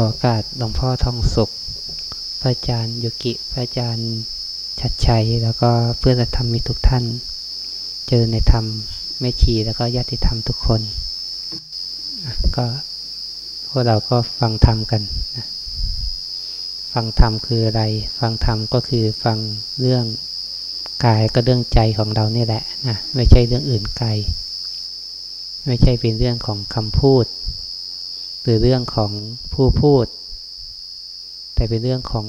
ขอกาสหลวงพ่อทองสุข พระอาจารย์ยุกิ พระอาจารย์ชัดชัย แล้วก็เพื่อนธรรมมีทุกท่าน เจอในธรรมแม่ชีแล้วก็ญาติธรรมทุกคน ก็พวกเราก็ฟังธรรมกัน ฟังธรรมคืออะไร ฟังธรรมก็คือฟังเรื่องกายก็เรื่องใจของเราเนี่ยแหละนะ ไม่ใช่เรื่องอื่นไกล ไม่ใช่เป็นเรื่องของคำพูด หรือเรื่องของผู้พูด แต่เป็นเรื่องของ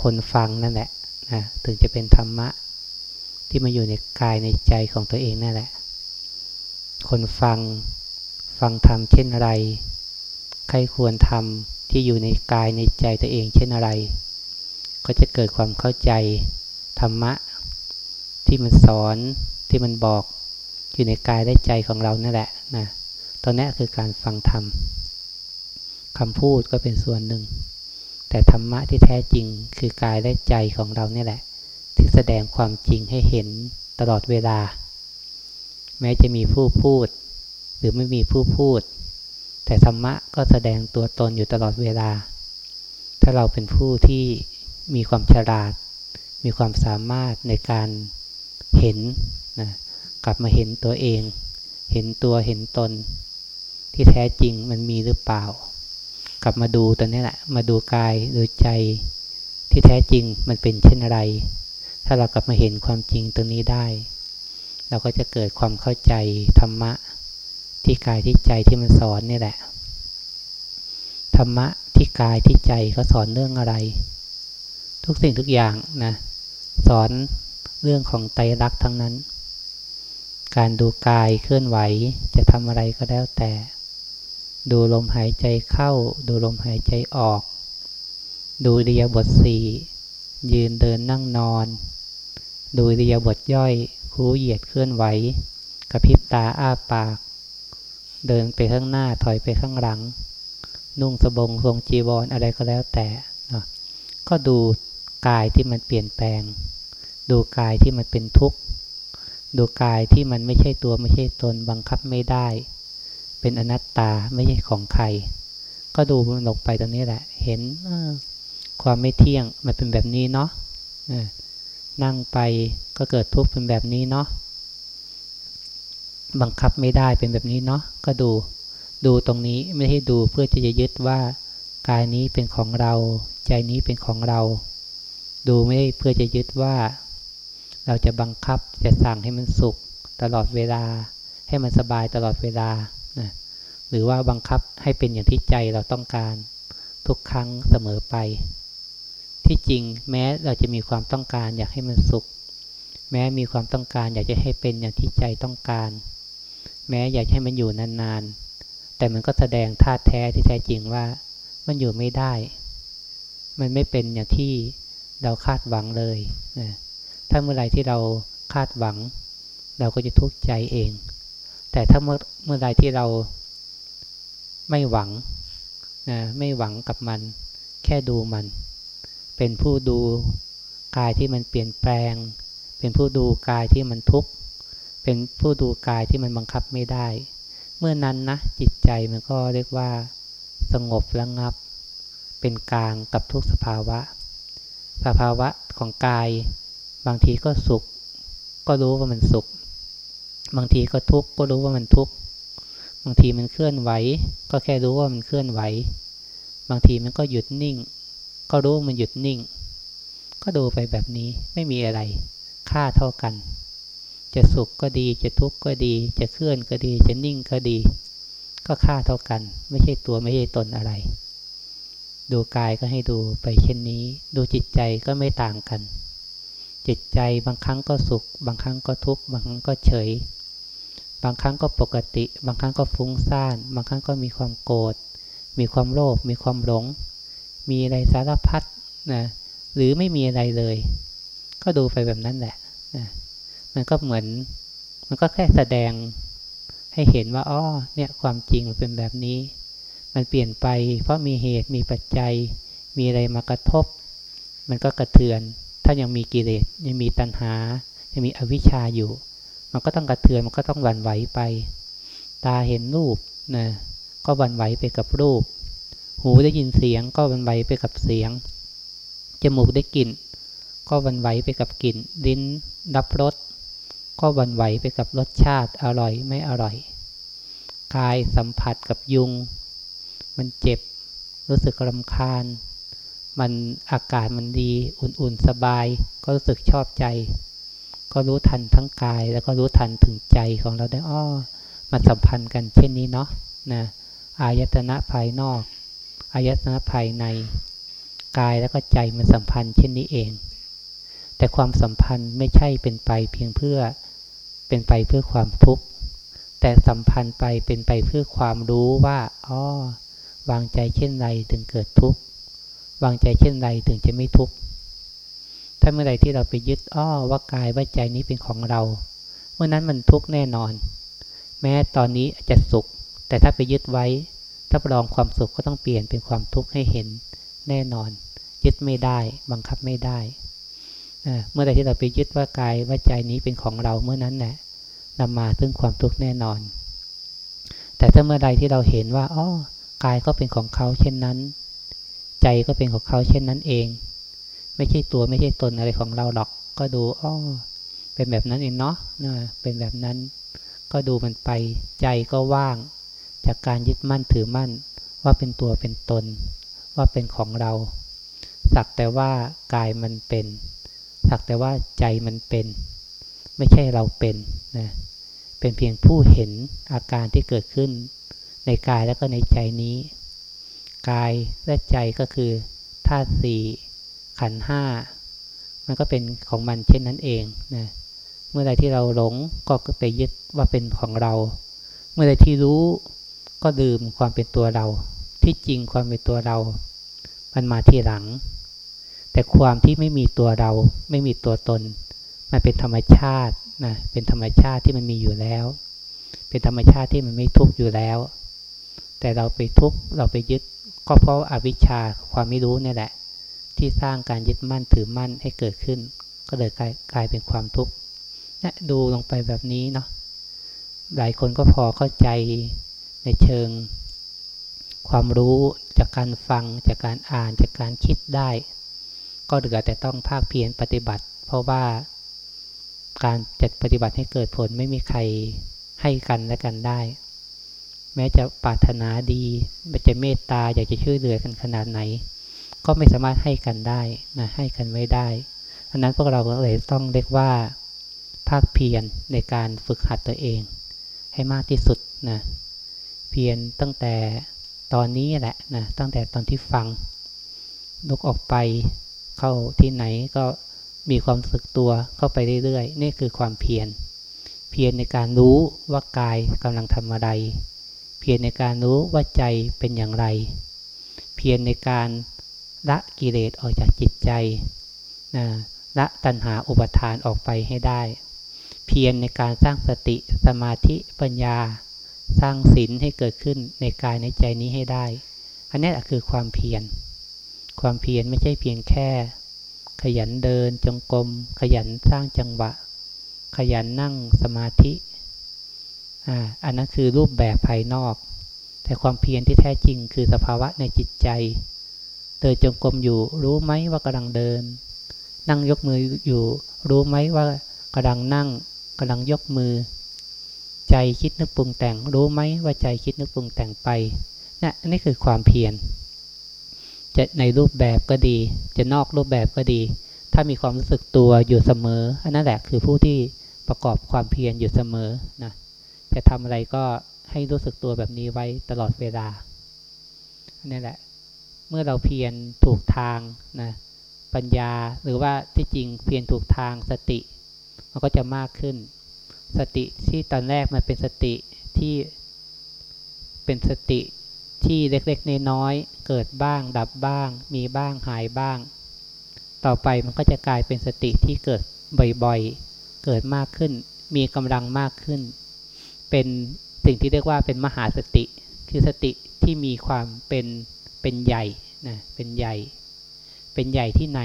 คนฟังนั่นแหละนะถึงจะเป็นธรรมะ ที่มาอยู่ในกายในใจของตัวเองนั่นแหละ คนฟังฟังธรรมเช่นอะไร ใครควรทำที่อยู่ในกายในใจตัวเองเช่นอะไร ก็จะเกิดความเข้าใจธรรมะ ที่มันสอนที่มันบอกอยู่ในกายและใจของเรานั่นแหละนะตอนนี้คือการฟังธรรม คำพูดก็เป็นส่วนหนึ่ง แต่ธรรมะที่แท้จริงคือกายและใจของเราเนี่ยแหละ ที่แสดงความจริงให้เห็นตลอดเวลา แม้จะมีผู้พูด หรือไม่มีผู้พูด แต่ธรรมะก็แสดงตัวตนอยู่ตลอดเวลา ถ้าเราเป็นผู้ที่มีความฉลาด มีความสามารถในการเห็นนะกลับมาเห็นตัวเอง เห็นตัวเห็นตน ที่แท้จริงมันมีหรือเปล่า กลับมาดูตัวนี้แหละ มาดูกายหรือใจที่แท้จริงมันเป็นเช่นไร ถ้าเรากลับมาเห็นความจริงตรงนี้ได้ เราก็จะเกิดความเข้าใจธรรมะ ที่กายที่ใจที่มันสอนนี่แหละ ธรรมะที่กายที่ใจเขาสอนเรื่องอะไร ทุกสิ่งทุกอย่างนะสอนเรื่องของไตรลักษณ์ทั้งนั้น การดูกายเคลื่อนไหวจะทำอะไรก็แล้วแต่ ดูลมหายใจเข้า ดูลมหายใจออก ดูเรียบทสี่ยืนเดินนั่งนอน ดูเรียบทย่อย คูเหยียดเคลื่อนไหวกระพริบตาอ้าปาก เดินไปข้างหน้าถอยไปข้างหลัง นุ่งสบงทรงจีวรออะไรก็แล้วแต่นะก็ดูกายที่มันเปลี่ยนแปลง ดูกายที่มันเป็นทุกข์ ดูกายที่มันไม่ใช่ตัวไม่ใช่ตนบังคับไม่ได้ เป็นอนัตตาไม่ใช่ของใคร ก็ดูมันลงไปตรงนี้แหละ เห็นความไม่เที่ยงมันเป็นแบบนี้เนาะนั่งไปก็เกิดทุกข์เป็นแบบนี้เนาะบังคับไม่ได้เป็นแบบนี้เนาะก็ดูดูตรงนี้ไม่ให้ดูเพื่อที่จะยึดว่ากายนี้เป็นของเรา ใจนี้เป็นของเรา ดูไม่ได้เพื่อจะยึดว่า เราจะบังคับจะสั่งให้มันสุขตลอดเวลา ให้มันสบายตลอดเวลา หรือว่าบังคับให้เป็นอย่างที่ใจเราต้องการทุกครั้งเสมอไป ที่จริงแม้เราจะมีความต้องการอยากให้มันสุข แม้มีความต้องการอยากจะให้เป็นอย่างที่ใจต้องการ แม้อยากให้มันอยู่นานๆ แต่มันก็แสดงท่าแท้ที่แท้จริงว่า มันอยู่ไม่ได้ มันไม่เป็นอย่างที่เราคาดหวังเลยนะถ้าเมื่อไรที่เราคาดหวัง เราก็จะทุกข์ใจเอง แต่ถ้าเมื่อเมื่อใดที่เรา ไม่หวังนะไม่หวังกับมัน แค่ดูมัน เป็นผู้ดูกายที่มันเปลี่ยนแปลง เป็นผู้ดูกายที่มันทุกข์เป็นผู้ดูกายที่มันบังคับไม่ได้ เมื่อนั้นนะจิตใจมันก็เรียกว่า สงบระงับ เป็นกลางกับทุกสภาวะ สภาวะของกาย บางทีก็สุข ก็รู้ว่ามันสุข บางทีก็ทุกข์ก็รู้ว่ามันทุกข์ บางทีมันเคลื่อนไหว ก็แค่รู้ว่ามันเคลื่อนไหว บางทีมันก็หยุดนิ่ง ก็รู้ว่ามันหยุดนิ่ง ก็ดูไปแบบนี้ไม่มีอะไร ค่าเท่ากัน จะสุขก็ดีจะทุกข์ก็ดี จะเคลื่อนก็ดี จะนิ่งก็ดี ก็ค่าเท่ากัน ไม่ใช่ตัวไม่ใช่ตนอะไร ดูกายก็ให้ดูไปเช่นนี้ ดูจิตใจก็ไม่ต่างกัน จิตใจบางครั้งก็สุข บางครั้งก็ทุกข์บางครั้งก็เฉย บางครั้งก็ปกติ บางครั้งก็ฟุ้งซ่าน บางครั้งก็มีความโกรธ มีความโลภ มีความหลง มีอะไรสารพัดนะ หรือไม่มีอะไรเลย ก็ดูไปแบบนั้นแหละนะมันก็เหมือน มันก็แค่แสดงให้เห็นว่า อ๋อ เนี่ยความจริงมันเป็นแบบนี้ มันเปลี่ยนไป เพราะมีเหตุ มีปัจจัย มีอะไรมากระทบ มันก็กระเทือน ถ้ายังมีกิเลส ยังมีตัณหา ยังมีอวิชชาอยู่ มันก็ต้องกระเทือนมันก็ต้องหวั่นไหวไป ตาเห็นรูปนะก็หวั่นไหวไปกับรูปหหูได้ยินเสียงก็วันไหวไปกับเสียง จมูกได้กลิ่น ก็วันไหวไปกับกลิ่น ลิ้นรับรสก็วันไหวไปกับรสชาติอร่อยไม่อร่อย กายสัมผัสกับยุง มันเจ็บ รู้สึกรำคาญ มันอากาศมันดี อุ่นๆสบาย ก็รู้สึกชอบใจ ก็รู้ทันทั้งกาย แล้วก็รู้ทันถึงใจของเราได้อ้อมันสัมพันธ์กันเช่นนี้เนาะนะอายตนะภายนอกอายตนะภายในกายแล้วก็ใจมันสัมพันธ์เช่นนี้เอง แต่ความสัมพันธ์ไม่ใช่เป็นไปเพียงเพื่อเป็นไปเพื่อความทุกข์แต่สัมพันธ์ไปเป็นไปเพื่อความรู้ว่าอ๋อวางใจเช่นไรถึงเกิดทุกข์วางใจเช่นไรถึงจะไม่ทุกข์ ถ้าเมื่อไรที่เราไปยึดอ้อว่ากายว่าใจนี้เป็นของเรา เมื่อนั้นมันทุกข์แน่นอน แม้ตอนนี้อาจจะสุข แต่ถ้าไปยึดไว้ถ้าลองความสุขก็ต้องเปลี่ยนเป็นความทุกข์ให้เห็นแน่นอน ยึดไม่ได้บังคับไม่ได้เมื่อใดที่เราไปยึดว่ากายว่าใจนี้เป็นของเราเมื่อนั้นแหละนำมาซึ่งความทุกข์แน่นอน แต่ถ้าเมื่อใดที่เราเห็นว่าอ๋อกายก็เป็นของเขาเช่นนั้น ใจก็เป็นของเขาเช่นนั้นเอง ไม่ใช่ตัวไม่ใช่ตนอะไรของเราหรอก ก็ดูอ๋อเป็นแบบนั้นเองเนาะนะเป็นแบบนั้น ก็ดูมันไปใจก็ว่าง จากการยึดมั่นถือมั่น ว่าเป็นตัวเป็นตน ว่าเป็นของเรา สักแต่ว่ากายมันเป็น สักแต่ว่าใจมันเป็น ไม่ใช่เราเป็นนะเป็นเพียงผู้เห็นอาการที่เกิดขึ้น ในกายแล้วก็ในใจนี้ กายและใจก็คือธาตุสี่ ขันห้ามันก็เป็นของมันเช่นนั้นเองนะเมื่อใดที่เราหลงก็ไปยึดว่าเป็นของเรา เมื่อใดที่รู้ก็ดื่มความเป็นตัวเรา ที่จริงความเป็นตัวเรา มันมาทีหลัง แต่ความที่ไม่มีตัวเรา ไม่มีตัวตน มันเป็นธรรมชาตินะเป็นธรรมชาติที่มันมีอยู่แล้ว เป็นธรรมชาติที่มันไม่ทุกข์อยู่แล้ว แต่เราไปทุกข์เราไปยึดก็เพราะอาวิชชาความไม่รู้นี่แหละ ที่สร้างการยึดมั่นถือมั่นให้เกิดขึ้น ก็เลยกลายกลายเป็นความทุกข์นะดูลงไปแบบนี้เนาะหลายคนก็พอเข้าใจในเชิง ความรู้จากการฟังจากการอ่านจากการคิดได้ ก็เหลือแต่ต้องภาคเพียรปฏิบัติ เพราะว่าการจัดปฏิบัติให้เกิดผลไม่มีใครให้กันและกันได้ แม้จะปรารถนาดีไม่จะเมตตาอยากจะช่วยเหลือกันขนาดไหน ก็ไม่สามารถให้กันได้นะให้กันไม่ได้อันนั้นพวกเราก็เลยต้องเรียกว่าภาคเพียรในการฝึกหัดตัวเอง ให้มากที่สุดนะเพียรตั้งแต่ตอนนี้แหละนะตั้งแต่ตอนที่ฟังลุกออกไปเข้าที่ไหนก็มีความสึกตัวเข้าไปเรื่อยๆ นี่คือความเพียร เพียรในการรู้ว่ากายกำลังทำอะไร เพียรในการรู้ว่าใจเป็นอย่างไร เพียรในการ ละกิเลสออกจากจิตใจนะละตัณหาอุปทานออกไปให้ได้ เพียรในการสร้างสติสมาธิปัญญา สร้างศีลให้เกิดขึ้นในกายในใจนี้ให้ได้ อันนี้คือความเพียร ความเพียรไม่ใช่เพียงแค่ ขยันเดินจงกรมขยันสร้างจังหวะ ขยันนั่งสมาธิอ่าอันนั้นคือรูปแบบภายนอก แต่ความเพียรที่แท้จริงคือสภาวะในจิตใจ เดินจงกรมอยู่ รู้ไหมว่ากำลังเดิน นั่งยกมืออยู่ รู้ไหมว่ากำลังนั่งกำลังยกมือ ใจคิดนึกปรุงแต่ง รู้ไหมว่าใจคิดนึกปรุงแต่งไปนะนี่คือความเพียรจะในรูปแบบก็ดี จะนอกรูปแบบก็ดี ถ้ามีความรู้สึกตัวอยู่เสมออันนั้นแหละคือผู้ที่ประกอบความเพียรอยู่เสมอนะจะทำอะไรก็ให้รู้สึกตัวแบบนี้ไว้ตลอดเวลาอันี่แหละ เมื่อเราเพียรถูกทางนะปัญญาหรือว่าที่จริงเพียรถูกทางสติ มันก็จะมากขึ้น สติที่ตอนแรกมันเป็นสติที่เป็นสติที่เล็กๆน้อยๆเกิดบ้างดับบ้าง มีบ้างหายบ้าง ต่อไปมันก็จะกลายเป็นสติที่เกิดบ่อยๆ เกิดมากขึ้น มีกำลังมากขึ้น เป็นสิ่งที่เรียกว่าเป็นมหาสติ คือสติที่มีความเป็น เป็นใหญ่นะเป็นใหญ่ เป็นใหญ่ที่ไหน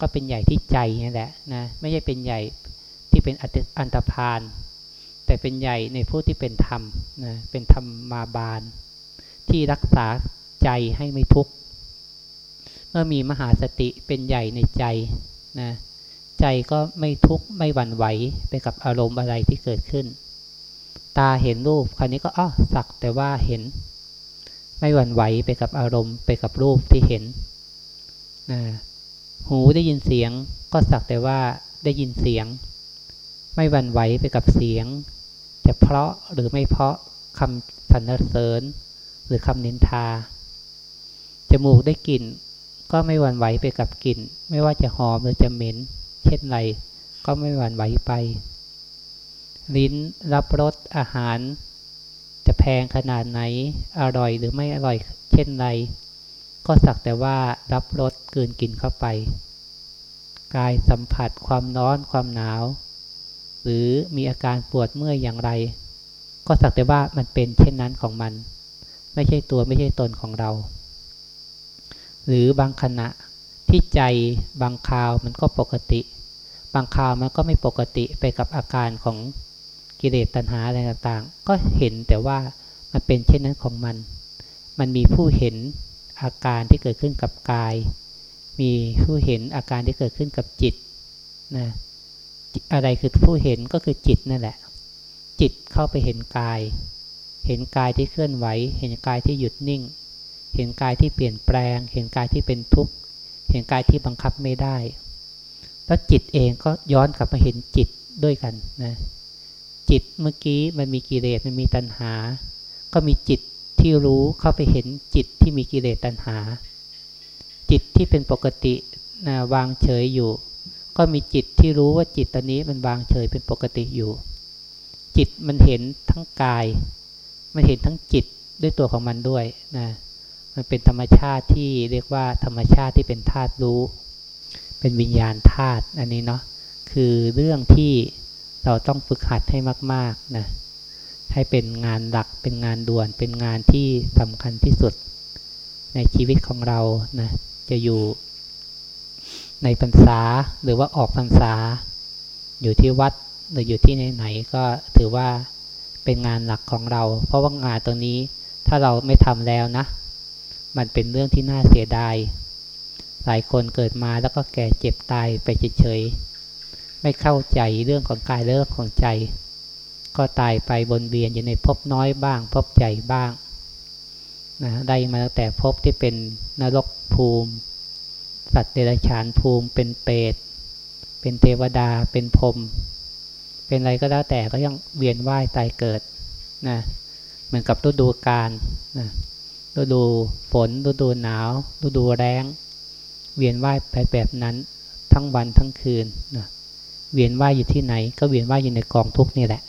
ก็เป็นใหญ่ที่ใจนี่แหละนะไม่ใช่เป็นใหญ่ที่เป็นอันตรพาน แต่เป็นใหญ่ในผู้ที่เป็นธรรมนะเป็นธรรมมาบาล ที่รักษาใจให้ไม่ทุกข์เมื่อมีมหาสติเป็นใหญ่ในใจนะใจก็ไม่ทุกข์ไม่หวั่นไหวไปกับอารมณ์อะไรที่เกิดขึ้น ตาเห็นรูปคราวนี้ก็อ้อสักแต่ว่าเห็น ไม่หวั่นไหวไปกับอารมณ์ไปกับรูปที่เห็นนะหูได้ยินเสียงก็สักแต่ว่าได้ยินเสียง ไม่หวั่นไหวไปกับเสียง จะเพราะหรือไม่เพราะคำสรรเสริญ หรือคำนินทา จมูกได้กลิ่น ก็ไม่หวั่นไหวไปกับกลิ่น ไม่ว่าจะหอมหรือจะเหม็น เช่นไรก็ไม่หวั่นไหวไป ลิ้นรับรสอาหาร จะแพงขนาดไหน อร่อยหรือไม่อร่อยเช่นไร ก็สักแต่ว่ารับรสกืนกินเข้าไป กายสัมผัสความร้อนความหนาว หรือมีอาการปวดเมื่อยอย่างไร ก็สักแต่ว่ามันเป็นเช่นนั้นของมัน ไม่ใช่ตัวไม่ใช่ตนของเรา หรือบางขณะที่ใจบางคราวมันก็ปกติ บางคราวมันก็ไม่ปกติไปกับอาการของ กิเลสตัณหาอะไรต่างๆ ก็เห็นแต่ว่ามันเป็นเช่นนั้นของมัน มันมีผู้เห็นอาการที่เกิดขึ้นกับกาย มีผู้เห็นอาการที่เกิดขึ้นกับจิตนะอะไรคือผู้เห็นก็คือจิตนั่นแหละ จิตเข้าไปเห็นกาย เห็นกายที่เคลื่อนไหว เห็นกายที่หยุดนิ่ง เห็นกายที่เปลี่ยนแปลง เห็นกายที่เป็นทุกข์ เห็นกายที่บังคับไม่ได้ แล้วจิตเองก็ย้อนกลับมาเห็นจิตด้วยกันนะ จิตเมื่อกี้มันมีกิเลสมันมีตัณหา ก็มีจิตที่รู้เข้าไปเห็นจิตที่มีกิเลสตัณหา จิตที่เป็นปกตินะวางเฉยอยู่ ก็มีจิตที่รู้ว่าจิตตอนนี้มันวางเฉยเป็นปกติอยู่ จิตมันเห็นทั้งกาย มันเห็นทั้งจิตด้วยตัวของมันด้วยนะมันเป็นธรรมชาติที่เรียกว่าธรรมชาติที่เป็นธาตุรู้ เป็นวิญญาณธาตุอันนี้เนาะคือเรื่องที่ เราต้องฝึกหัดให้มากๆนะให้เป็นงานหลักเป็นงานด่วน เป็นงานที่สำคัญที่สุด ในชีวิตของเรานะจะอยู่ในพรรษาหรือว่าออกพรรษา อยู่ที่วัดหรืออยู่ที่ไหนๆก็ถือว่าเป็นงานหลักของเรา เพราะว่างานตรงนี้ถ้าเราไม่ทำแล้วนะ มันเป็นเรื่องที่น่าเสียดาย หลายคนเกิดมาแล้วก็แก่เจ็บตายไปเฉยๆ ไม่เข้าใจเรื่องของกายเรื่องของใจ ก็ตายไปบนเวียนอยู่ในภพน้อยบ้างภพใหญ่บ้างนะได้มาตั้งแต่ภพที่เป็นนรกภูมิ สัตว์เดรัจฉานภูมิ เป็นเปรตเป็นเทวดาเป็นพรมเป็นอะไรก็แล้วแต่ก็ยังเวียนว่ายตายเกิดนะเหมือนกับฤดูกาลนะฤดูฝนฤดูหนาวฤดูแรงเวียนว่ายไปแบบนั้นทั้งวันทั้งคืนนะ เวียนว่ายอยู่ที่ไหน ก็เวียนว่ายอยู่ในกองทุกนี่แหละ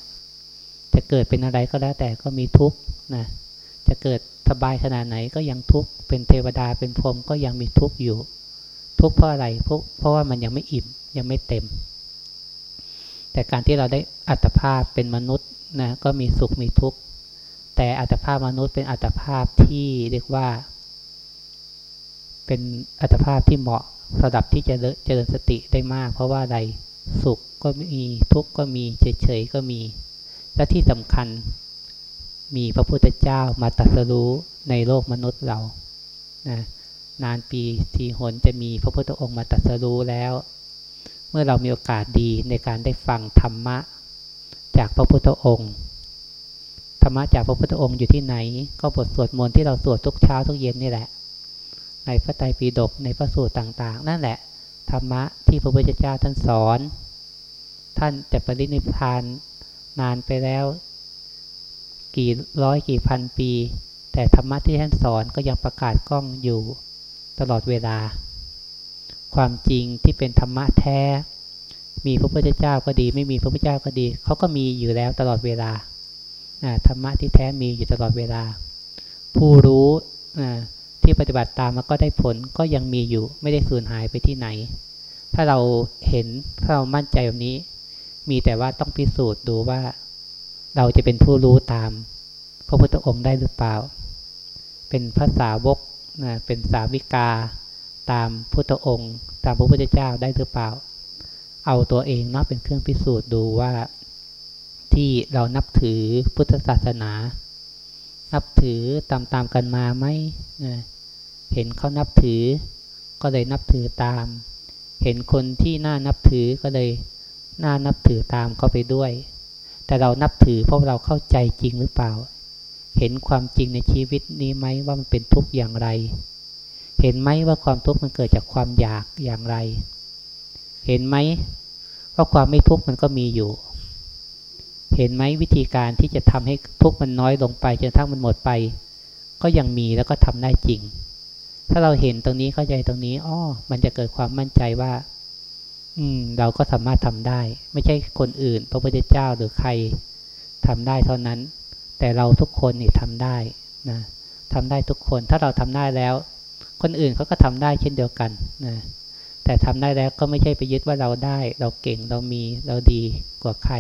จะเกิดเป็นอะไรก็แล้วแต่ก็มีทุกนะ จะเกิดสบายขนาดไหนก็ยังทุกเป็นเทวดาเป็นพรหมก็ยังมีทุกอยู่ ทุกเพราะอะไรเพราะเพราะว่ามันยังไม่อิ่มยังไม่เต็ม แต่การที่เราได้อัตภาพเป็นมนุษย์นะก็มีสุขมีทุกข์แต่อัตภาพมนุษย์เป็นอัตภาพที่เรียกว่า เป็นอัตภาพที่เหมาะสำหรับที่จะเจริญสติได้มาก เพราะว่าอะไร สุขก็มีทุกข์ก็มีเฉยๆก็มี และที่สำคัญมีพระพุทธเจ้ามาตรัสรู้ในโลกมนุษย์เรานะนานปีทีหนจะมีพระพุทธองค์มาตรัสรู้แล้ว เมื่อเรามีโอกาสดีในการได้ฟังธรรมะ จากพระพุทธองค์ธรรมะจากพระพุทธองค์อยู่ที่ไหน ก็บทสวดมนต์ที่เราสวดทุกเช้าทุกเย็นนี่แหละ ในพระไตรปิฎกในพระสูตรต่าง ๆ นั่นแหละ ธรรมะที่พระพุทธเจ้าท่านสอน ท่านจะปรินิพานนานไปแล้ว กี่ร้อยกี่พันปี แต่ธรรมะที่ท่านสอนก็ยังประกาศกล้องอยู่ตลอดเวลา ความจริงที่เป็นธรรมะแท้ มีพระพุทธเจ้าก็ดี ไม่มีพระพุทธเจ้าก็ดี เขาก็มีอยู่แล้วตลอดเวลาธรรมะที่แท้มีอยู่ตลอดเวลา ผู้รู้ ที่ปฏิบัติตามมันก็ได้ผลก็ยังมีอยู่ไม่ได้สูญหายไปที่ไหน ถ้าเราเห็นถ้าเรามั่นใจแบบนี้ มีแต่ว่าต้องพิสูจน์ดูว่า เราจะเป็นผู้รู้ตามพระพุทธองค์ได้หรือเปล่า เป็นภาษาวกนะเป็นสาวิกา ตามพุทธองค์ ตามพระพุทธเจ้าได้หรือเปล่า เอาตัวเองเนาะเป็นเครื่องพิสูจน์ดูว่า ที่เรานับถือพุทธศาสนา นับถือตามตามกันมาไหม เห็นเขานับถือ ก็เลยนับถือตาม เห็นคนที่น่านับถือก็เลยน่านับถือตามเขาไปด้วย แต่เรานับถือเพราะเราเข้าใจจริงหรือเปล่า เห็นความจริงในชีวิตนี้ไหมว่ามันเป็นทุกข์อย่างไร เห็นไหมว่าความทุกข์มันเกิดจากความอยากอย่างไร เห็นไหมว่าความไม่ทุกข์มันก็มีอยู่ เห็นไหมวิธีการที่จะทำให้ทุกข์มันน้อยลงไปจนทั้งมันหมดไป ก็ยังมีแล้วก็ทำได้จริง ถ้าเราเห็นตรงนี้เข้าใจตรงนี้อ้อมันจะเกิดความมั่นใจว่า อืม เราก็สามารถทำได้ ไม่ใช่คนอื่น พระพุทธเจ้าหรือใครทำได้เท่านั้น แต่เราทุกคนนี่ทำได้นะทำได้ทุกคนถ้าเราทำได้แล้ว คนอื่นเขาก็ทำได้เช่นเดียวกันนะแต่ทำได้แล้วก็ไม่ใช่ไปยึดว่าเราได้ เราเก่งเรามีเราดีกว่าใคร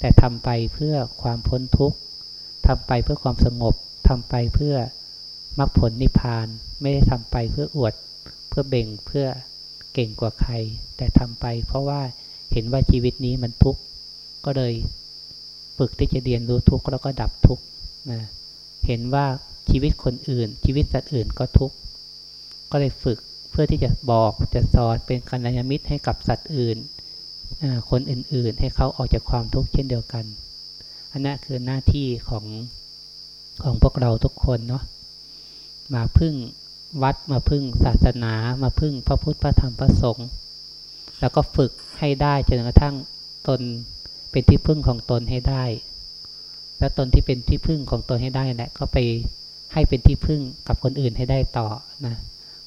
แต่ทำไปเพื่อความพ้นทุกข์ทำไปเพื่อความสงบทำไปเพื่อ มรรคผลนิพพานไม่ได้ทำไปเพื่ออวด เพื่อเบ่งเพื่อเก่งกว่าใคร แต่ทำไปเพราะว่าเห็นว่าชีวิตนี้มันทุกข์ก็เลยฝึกที่จะเรียนรู้ทุกข์แล้วก็ดับทุกข์นะเห็นว่าชีวิตคนอื่น ชีวิตสัตว์อื่นก็ทุกข์ก็เลยฝึกเพื่อที่จะบอกจะสอนเป็นกัลยาณมิตรให้กับสัตว์อื่น คนอื่นๆ ให้เขาออกจากความทุกข์เช่นเดียวกัน อันนั้นคือหน้าที่ของของพวกเราทุกคนเนาะ มาพึ่งวัดมาพึ่งศาสนามาพึ่งพระพุทธพระธรรมพระสงฆ์แล้วก็ฝึกให้ได้จนกระทั่งตนเป็นที่พึ่งของตนให้ได้ แล้วตนที่เป็นที่พึ่งของตนให้ได้แหละก็ไปให้เป็นที่พึ่งกับคนอื่นให้ได้ต่อนะ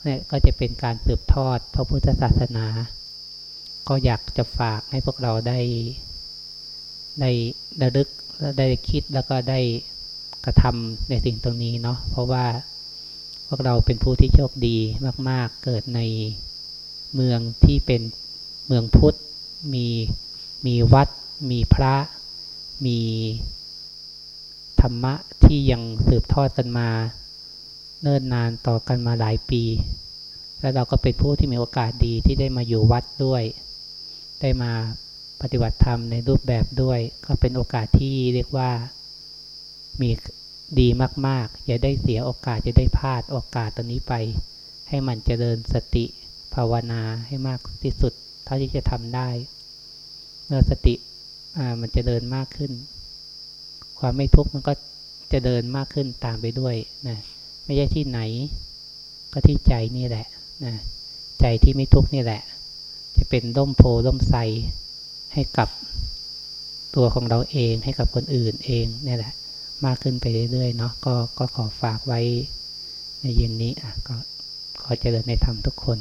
นี่ก็จะเป็นการสืบทอดพระพุทธศาสนา ก็อยากจะฝากให้พวกเราได้ได้ระลึกได้คิดแล้วก็ได้กระทำในสิ่งตรงนี้เนาะเพราะว่า พวกเราเป็นผู้ที่โชคดีมาก ๆ เกิดในเมืองที่เป็นเมืองพุทธ มีมีวัด มีพระ มีธรรมะที่ยังสืบทอดกันมา เนิ่นนานต่อกันมาหลายปี แล้วเราก็เป็นผู้ที่มีโอกาสดีที่ได้มาอยู่วัดด้วย ได้มาปฏิบัติธรรมในรูปแบบด้วย ก็เป็นโอกาสที่เรียกว่ามี ดีมากๆ อย่าได้เสียโอกาสจะได้พลาดโอกาสตรงนี้ไป ให้มันเจริญสติภาวนาให้มากที่สุด เท่าที่จะทำได้ เมื่อสติมันจะเดินมากขึ้น ความไม่ทุกข์มันก็จะเดินมากขึ้นตามไปด้วยนะไม่ใช่ที่ไหน ก็ที่ใจนี่แหละนะใจที่ไม่ทุกข์นี่แหละ จะเป็นร่มโพร่มใสให้กับตัวของเราเองให้กับคนอื่นเองนี่แหละ มากขึ้นไปเรื่อยๆเนาะก็ก็ขอฝากไว้ในเย็นนี้อะก็ขอเจริญในธรรมทุกคน